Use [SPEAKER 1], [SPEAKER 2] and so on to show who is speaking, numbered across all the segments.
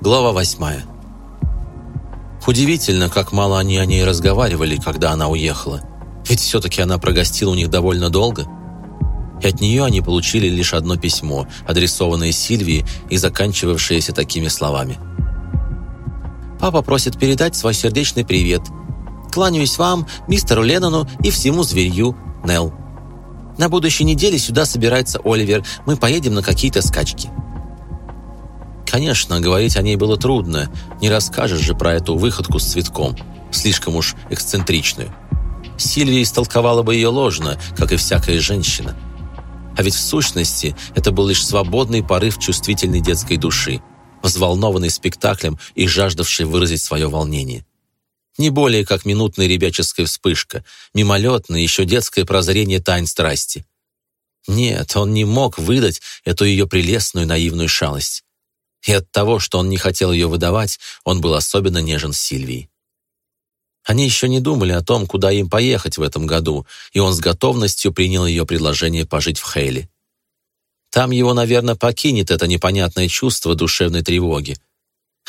[SPEAKER 1] Глава восьмая. Удивительно, как мало они о ней разговаривали, когда она уехала. Ведь все-таки она прогостила у них довольно долго. И от нее они получили лишь одно письмо, адресованное Сильвии и заканчивавшееся такими словами. «Папа просит передать свой сердечный привет. Кланяюсь вам, мистеру Леннону и всему зверью, Нелл. На будущей неделе сюда собирается Оливер. Мы поедем на какие-то скачки». Конечно, говорить о ней было трудно. Не расскажешь же про эту выходку с цветком. Слишком уж эксцентричную. Сильвия истолковала бы ее ложно, как и всякая женщина. А ведь в сущности это был лишь свободный порыв чувствительной детской души, взволнованный спектаклем и жаждавший выразить свое волнение. Не более как минутная ребяческая вспышка, мимолетное еще детское прозрение тайн страсти. Нет, он не мог выдать эту ее прелестную наивную шалость. И от того, что он не хотел ее выдавать, он был особенно нежен с Сильвией. Они еще не думали о том, куда им поехать в этом году, и он с готовностью принял ее предложение пожить в Хейли. Там его, наверное, покинет это непонятное чувство душевной тревоги.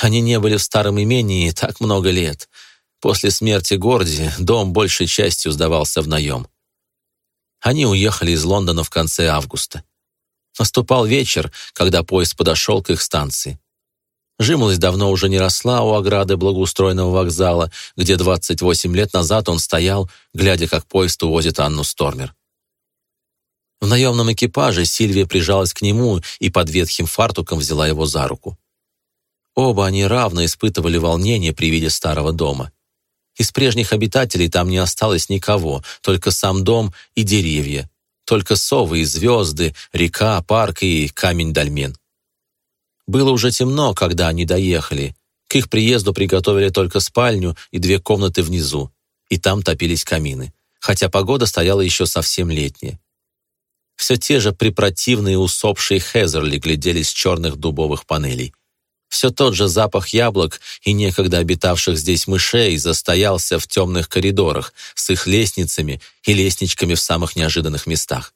[SPEAKER 1] Они не были в старом имении так много лет. После смерти Горди дом большей частью сдавался в наем. Они уехали из Лондона в конце августа. Наступал вечер, когда поезд подошел к их станции. Жимолость давно уже не росла у ограды благоустроенного вокзала, где 28 лет назад он стоял, глядя, как поезд увозит Анну Стормер. В наемном экипаже Сильвия прижалась к нему и под ветхим фартуком взяла его за руку. Оба они равно испытывали волнение при виде старого дома. Из прежних обитателей там не осталось никого, только сам дом и деревья, только совы и звезды, река, парк и камень-дольмен. Было уже темно, когда они доехали. К их приезду приготовили только спальню и две комнаты внизу, и там топились камины, хотя погода стояла еще совсем летняя. Все те же препротивные усопшие Хезерли глядели с черных дубовых панелей. Все тот же запах яблок и некогда обитавших здесь мышей застоялся в темных коридорах с их лестницами и лестничками в самых неожиданных местах.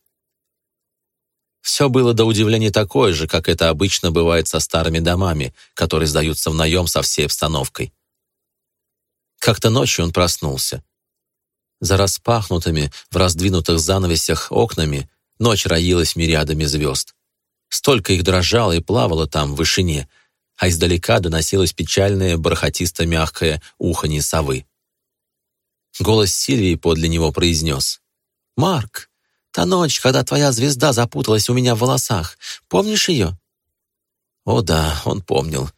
[SPEAKER 1] Все было до удивления такое же, как это обычно бывает со старыми домами, которые сдаются в наем со всей обстановкой. Как-то ночью он проснулся. За распахнутыми, в раздвинутых занавесях окнами ночь роилась мириадами звезд. Столько их дрожало и плавало там, в вышине — а издалека доносилось печальное, бархатисто-мягкое уханье совы. Голос Сильвии подле него произнес. «Марк, та ночь, когда твоя звезда запуталась у меня в волосах, помнишь ее?» О да, он помнил.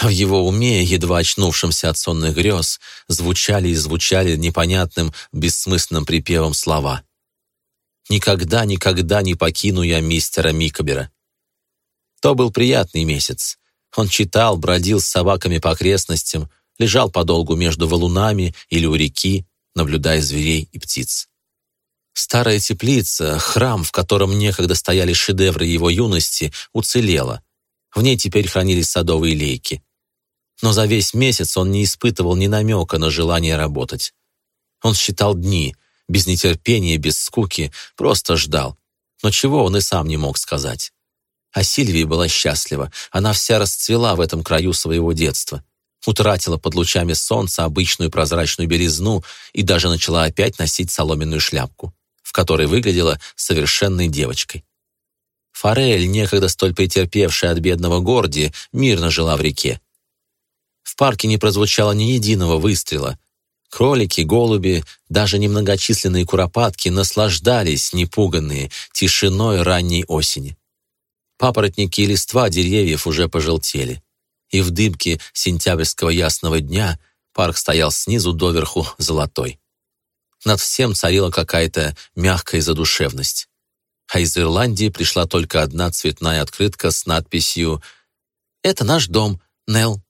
[SPEAKER 1] В его уме, едва очнувшимся от сонных грез, звучали и звучали непонятным, бессмысленным припевом слова. «Никогда, никогда не покину я мистера Микобера». То был приятный месяц. Он читал, бродил с собаками по окрестностям, лежал подолгу между валунами или у реки, наблюдая зверей и птиц. Старая теплица, храм, в котором некогда стояли шедевры его юности, уцелела. В ней теперь хранились садовые лейки. Но за весь месяц он не испытывал ни намека на желание работать. Он считал дни, без нетерпения, без скуки, просто ждал. Но чего он и сам не мог сказать. А Сильвия была счастлива. Она вся расцвела в этом краю своего детства. Утратила под лучами солнца обычную прозрачную белизну и даже начала опять носить соломенную шляпку, в которой выглядела совершенной девочкой. Форель, некогда столь претерпевшая от бедного Горди, мирно жила в реке. В парке не прозвучало ни единого выстрела. Кролики, голуби, даже немногочисленные куропатки наслаждались, непуганные, тишиной ранней осени. Папоротники и листва деревьев уже пожелтели. И в дымке сентябрьского ясного дня парк стоял снизу доверху золотой. Над всем царила какая-то мягкая задушевность. А из Ирландии пришла только одна цветная открытка с надписью «Это наш дом, Нелл».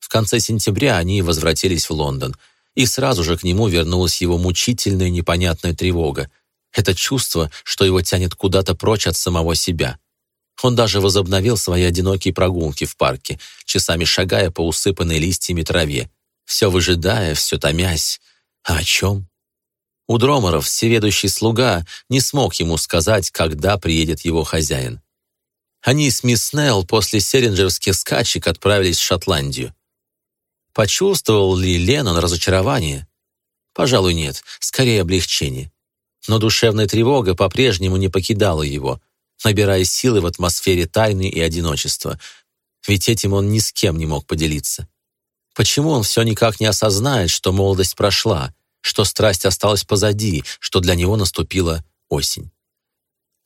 [SPEAKER 1] В конце сентября они возвратились в Лондон, и сразу же к нему вернулась его мучительная непонятная тревога. Это чувство, что его тянет куда-то прочь от самого себя. Он даже возобновил свои одинокие прогулки в парке, часами шагая по усыпанной листьями траве, все выжидая, все томясь. А о чем? У Дроморов всеведущий слуга не смог ему сказать, когда приедет его хозяин. Они с мисс Нелл после селлинджерских скачек отправились в Шотландию. Почувствовал ли Леннон разочарование? Пожалуй, нет, скорее облегчение. Но душевная тревога по-прежнему не покидала его, набирая силы в атмосфере тайны и одиночества, ведь этим он ни с кем не мог поделиться. Почему он все никак не осознает, что молодость прошла, что страсть осталась позади, что для него наступила осень?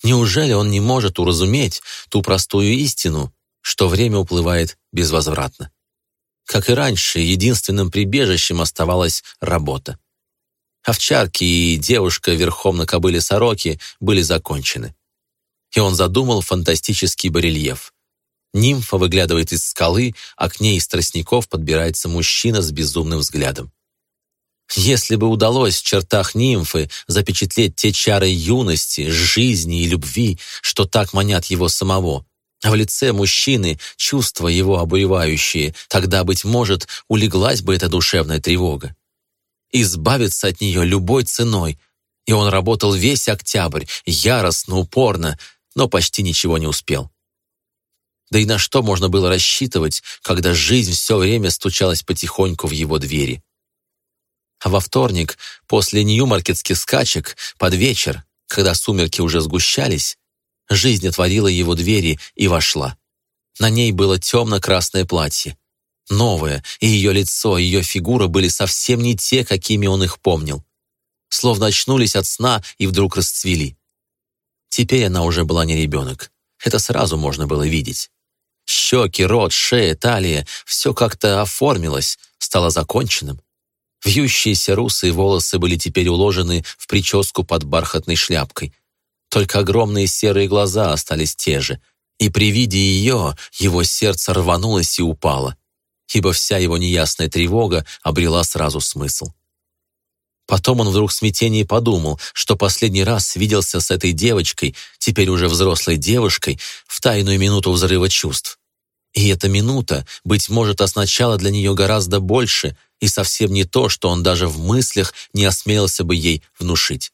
[SPEAKER 1] Неужели он не может уразуметь ту простую истину, что время уплывает безвозвратно? Как и раньше, единственным прибежищем оставалась работа. Овчарки и девушка верхом на кобыле сороки были закончены. И он задумал фантастический барельеф. Нимфа выглядывает из скалы, а к ней из тростников подбирается мужчина с безумным взглядом. Если бы удалось в чертах нимфы запечатлеть те чары юности, жизни и любви, что так манят его самого, а в лице мужчины чувства его обуревающие, тогда, быть может, улеглась бы эта душевная тревога. Избавиться от нее любой ценой, и он работал весь октябрь, яростно, упорно, но почти ничего не успел. Да и на что можно было рассчитывать, когда жизнь все время стучалась потихоньку в его двери? А во вторник, после нью-маркетских скачек, под вечер, когда сумерки уже сгущались, жизнь отворила его двери и вошла. На ней было темно-красное платье. Новое, и ее лицо, ее фигура были совсем не те, какими он их помнил. Словно очнулись от сна и вдруг расцвели. Теперь она уже была не ребенок. Это сразу можно было видеть. Щеки, рот, шея, талия — все как-то оформилось, стало законченным. Вьющиеся русые волосы были теперь уложены в прическу под бархатной шляпкой. Только огромные серые глаза остались те же, и при виде ее его сердце рванулось и упало, ибо вся его неясная тревога обрела сразу смысл. Потом он вдруг в смятении подумал, что последний раз виделся с этой девочкой, теперь уже взрослой девушкой, в тайную минуту взрыва чувств. И эта минута, быть может, означала для нее гораздо больше и совсем не то, что он даже в мыслях не осмелился бы ей внушить.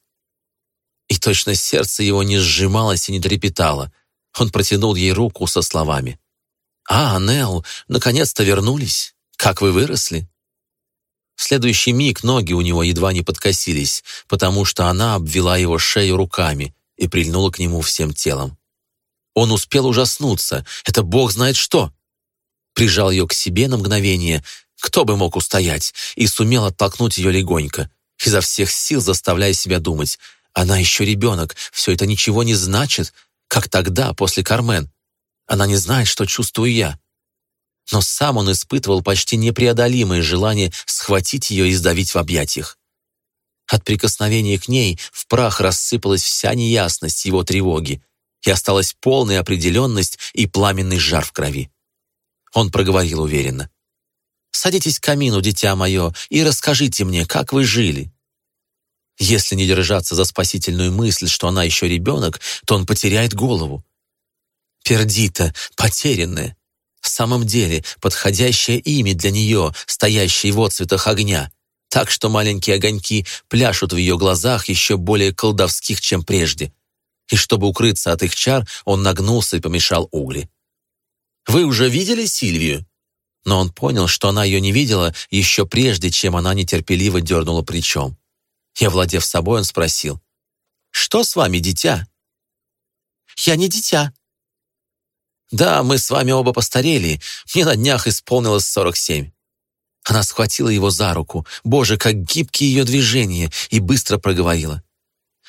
[SPEAKER 1] И точно сердце его не сжималось и не трепетало. Он протянул ей руку со словами. «А, Нелл, наконец-то вернулись. Как вы выросли?» В следующий миг ноги у него едва не подкосились, потому что она обвела его шею руками и прильнула к нему всем телом. Он успел ужаснуться. Это бог знает что. Прижал ее к себе на мгновение. Кто бы мог устоять? И сумел оттолкнуть ее легонько, изо всех сил заставляя себя думать. Она еще ребенок, все это ничего не значит, как тогда, после Кармен. Она не знает, что чувствую я но сам он испытывал почти непреодолимое желание схватить ее и сдавить в объятиях. От прикосновения к ней в прах рассыпалась вся неясность его тревоги, и осталась полная определенность и пламенный жар в крови. Он проговорил уверенно. «Садитесь к камину, дитя мое, и расскажите мне, как вы жили». Если не держаться за спасительную мысль, что она еще ребенок, то он потеряет голову. Пердита, потерянная, в самом деле подходящее имя для нее, стоящее в отцветах огня, так что маленькие огоньки пляшут в ее глазах еще более колдовских, чем прежде. И чтобы укрыться от их чар, он нагнулся и помешал угли. «Вы уже видели Сильвию?» Но он понял, что она ее не видела еще прежде, чем она нетерпеливо дернула плечом. И, овладев собой, он спросил, «Что с вами, дитя?» «Я не дитя», «Да, мы с вами оба постарели. Мне на днях исполнилось сорок семь». Она схватила его за руку. Боже, как гибкие ее движения, и быстро проговорила.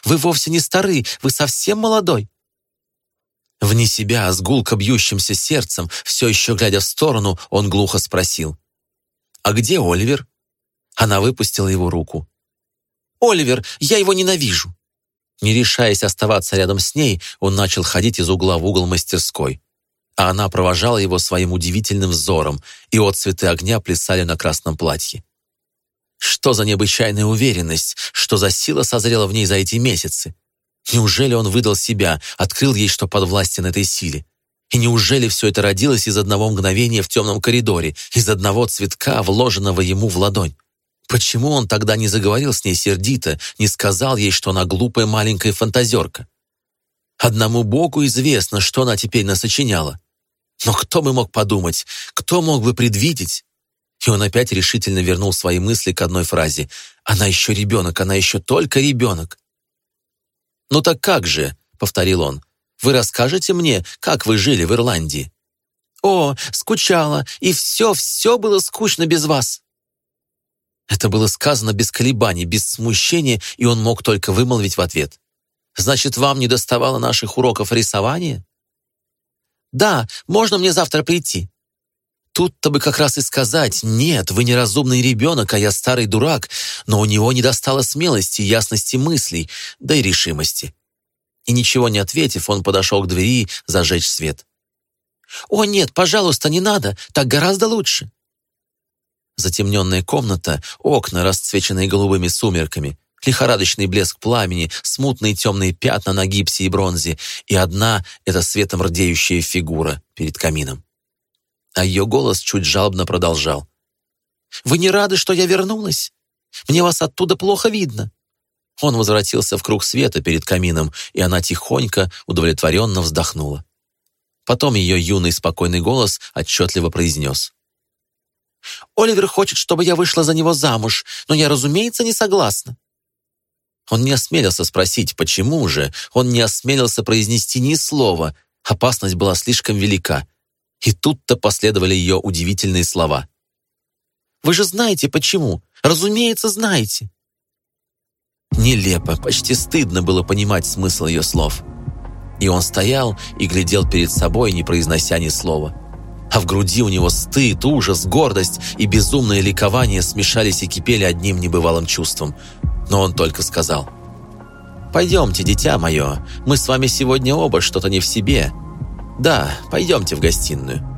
[SPEAKER 1] «Вы вовсе не стары, вы совсем молодой». Вне себя, с гулко бьющимся сердцем, все еще глядя в сторону, он глухо спросил. «А где Оливер?» Она выпустила его руку. «Оливер, я его ненавижу!» Не решаясь оставаться рядом с ней, он начал ходить из угла в угол мастерской а она провожала его своим удивительным взором, и отцветы огня плясали на красном платье. Что за необычайная уверенность, что за сила созрела в ней за эти месяцы? Неужели он выдал себя, открыл ей, что подвластен этой силе? И неужели все это родилось из одного мгновения в темном коридоре, из одного цветка, вложенного ему в ладонь? Почему он тогда не заговорил с ней сердито, не сказал ей, что она глупая маленькая фантазерка? Одному Богу известно, что она теперь насочиняла. Но кто бы мог подумать, кто мог бы предвидеть? И он опять решительно вернул свои мысли к одной фразе. «Она еще ребенок, она еще только ребенок». «Ну так как же?» — повторил он. «Вы расскажете мне, как вы жили в Ирландии?» «О, скучала, и все, все было скучно без вас». Это было сказано без колебаний, без смущения, и он мог только вымолвить в ответ. «Значит, вам не доставало наших уроков рисования?» «Да, можно мне завтра прийти?» Тут-то бы как раз и сказать, нет, вы неразумный ребенок, а я старый дурак, но у него не достало смелости, ясности мыслей, да и решимости. И ничего не ответив, он подошел к двери зажечь свет. «О, нет, пожалуйста, не надо, так гораздо лучше». Затемненная комната, окна, расцвеченные голубыми сумерками, лихорадочный блеск пламени, смутные темные пятна на гипсе и бронзе, и одна — эта светом рдеющая фигура перед камином а ее голос чуть жалобно продолжал. «Вы не рады, что я вернулась? Мне вас оттуда плохо видно». Он возвратился в круг света перед камином, и она тихонько, удовлетворенно вздохнула. Потом ее юный спокойный голос отчетливо произнес. «Оливер хочет, чтобы я вышла за него замуж, но я, разумеется, не согласна». Он не осмелился спросить, почему же, он не осмелился произнести ни слова, опасность была слишком велика. И тут-то последовали ее удивительные слова. «Вы же знаете, почему. Разумеется, знаете». Нелепо, почти стыдно было понимать смысл ее слов. И он стоял и глядел перед собой, не произнося ни слова. А в груди у него стыд, ужас, гордость и безумное ликование смешались и кипели одним небывалым чувством. Но он только сказал, «Пойдемте, дитя мое, мы с вами сегодня оба что-то не в себе. Да, пойдемте в гостиную».